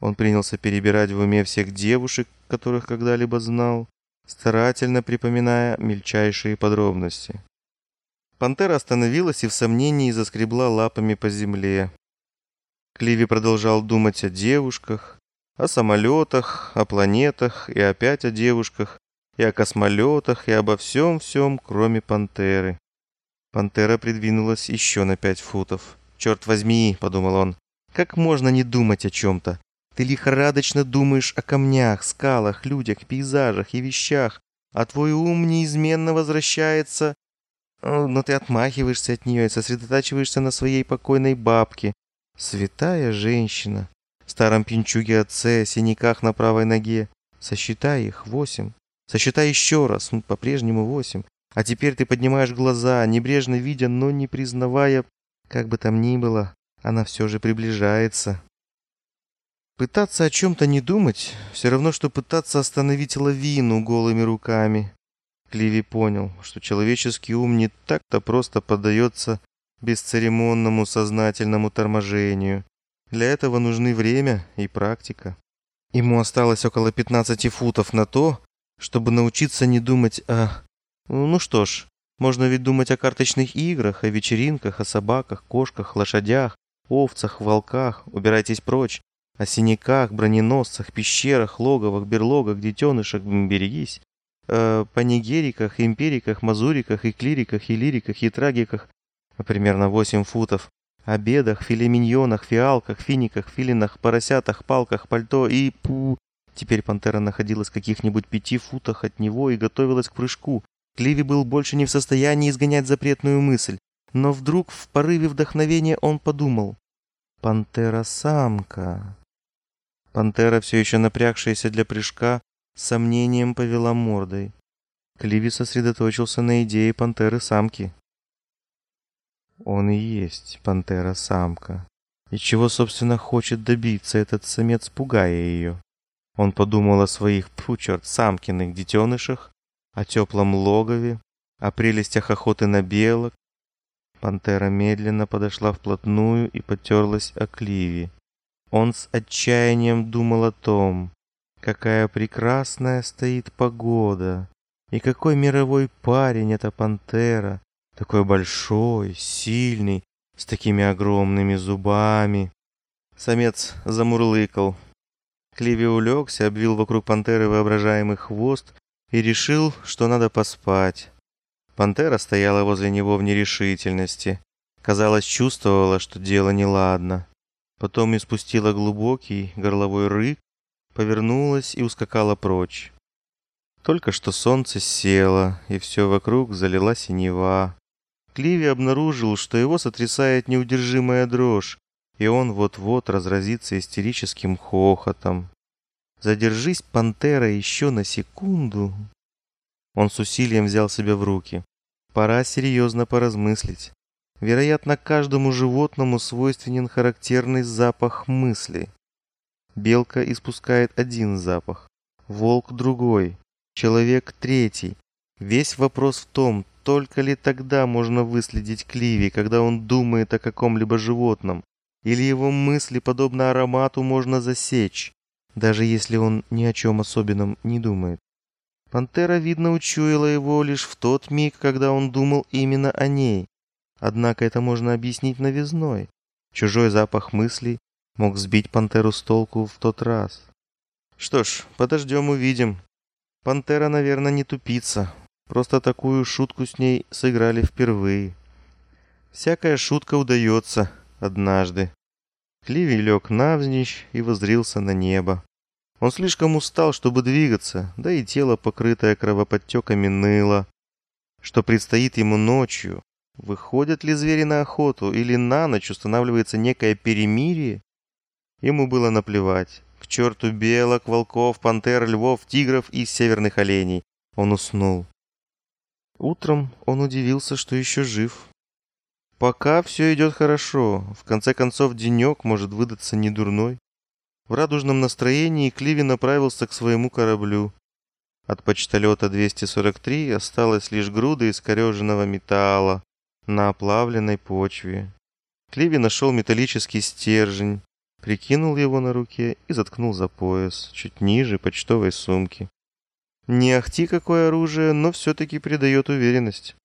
Он принялся перебирать в уме всех девушек, которых когда-либо знал, старательно припоминая мельчайшие подробности. Пантера остановилась и в сомнении заскребла лапами по земле. Кливи продолжал думать о девушках, о самолетах, о планетах и опять о девушках, и о космолетах, и обо всем-всем, кроме пантеры. Пантера придвинулась еще на пять футов. «Черт возьми!» — подумал он. «Как можно не думать о чем-то? Ты лихорадочно думаешь о камнях, скалах, людях, пейзажах и вещах, а твой ум неизменно возвращается... Но ты отмахиваешься от нее и сосредотачиваешься на своей покойной бабке. Святая женщина. Старом пинчуге отце, синяках на правой ноге. Сосчитай их, восемь. Сосчитай еще раз, по-прежнему восемь. А теперь ты поднимаешь глаза, небрежно видя, но не признавая, как бы там ни было, она все же приближается. Пытаться о чем-то не думать, все равно, что пытаться остановить лавину голыми руками. Кливи понял, что человеческий ум не так-то просто поддается бесцеремонному сознательному торможению. Для этого нужны время и практика. Ему осталось около 15 футов на то, чтобы научиться не думать о... Ну что ж, можно ведь думать о карточных играх, о вечеринках, о собаках, кошках, лошадях, овцах, волках. Убирайтесь прочь о синяках, броненосцах, пещерах, логовах, берлогах, детенышах, берегись, э, панигериках, империках, мазуриках, и клириках, и лириках, и трагиках, примерно 8 футов, обедах, филе фиалках, финиках, филинах, поросятах, палках, пальто и пу. Теперь пантера находилась в каких-нибудь пяти футах от него и готовилась к прыжку. Кливи был больше не в состоянии изгонять запретную мысль, но вдруг в порыве вдохновения он подумал. «Пантера-самка». Пантера, все еще напрягшаяся для прыжка, с сомнением повела мордой. Кливи сосредоточился на идее пантеры-самки. Он и есть пантера-самка. И чего, собственно, хочет добиться этот самец, пугая ее? Он подумал о своих, пфу, черт, самкиных детенышах, о теплом логове, о прелестях охоты на белок. Пантера медленно подошла вплотную и потерлась о Кливи. Он с отчаянием думал о том, какая прекрасная стоит погода, и какой мировой парень эта пантера, такой большой, сильный, с такими огромными зубами. Самец замурлыкал. Кливи улегся, обвил вокруг пантеры воображаемый хвост и решил, что надо поспать. Пантера стояла возле него в нерешительности. Казалось, чувствовала, что дело неладно. Потом испустила глубокий горловой рык, повернулась и ускакала прочь. Только что солнце село, и все вокруг залила синева. Кливи обнаружил, что его сотрясает неудержимая дрожь, и он вот-вот разразится истерическим хохотом. Задержись, пантера, еще на секунду. Он с усилием взял себя в руки. Пора серьезно поразмыслить. Вероятно, каждому животному свойственен характерный запах мысли. Белка испускает один запах, волк другой, человек третий. Весь вопрос в том, только ли тогда можно выследить Кливи, когда он думает о каком-либо животном, или его мысли, подобно аромату, можно засечь, даже если он ни о чем особенном не думает. Пантера, видно, учуяла его лишь в тот миг, когда он думал именно о ней, Однако это можно объяснить новизной. Чужой запах мыслей мог сбить пантеру с толку в тот раз. Что ж, подождем увидим. Пантера, наверное, не тупица. Просто такую шутку с ней сыграли впервые. Всякая шутка удается однажды. Кливи лег навзничь и воззрился на небо. Он слишком устал, чтобы двигаться, да и тело, покрытое кровоподтеками, ныло. Что предстоит ему ночью, Выходят ли звери на охоту или на ночь устанавливается некое перемирие? Ему было наплевать. К черту белок, волков, пантер, львов, тигров и северных оленей. Он уснул. Утром он удивился, что еще жив. Пока все идет хорошо. В конце концов, денек может выдаться недурной. В радужном настроении Кливи направился к своему кораблю. От почтолета 243 осталась лишь груда искореженного металла на оплавленной почве. Кливи нашел металлический стержень, прикинул его на руке и заткнул за пояс, чуть ниже почтовой сумки. Не ахти какое оружие, но все-таки придает уверенность.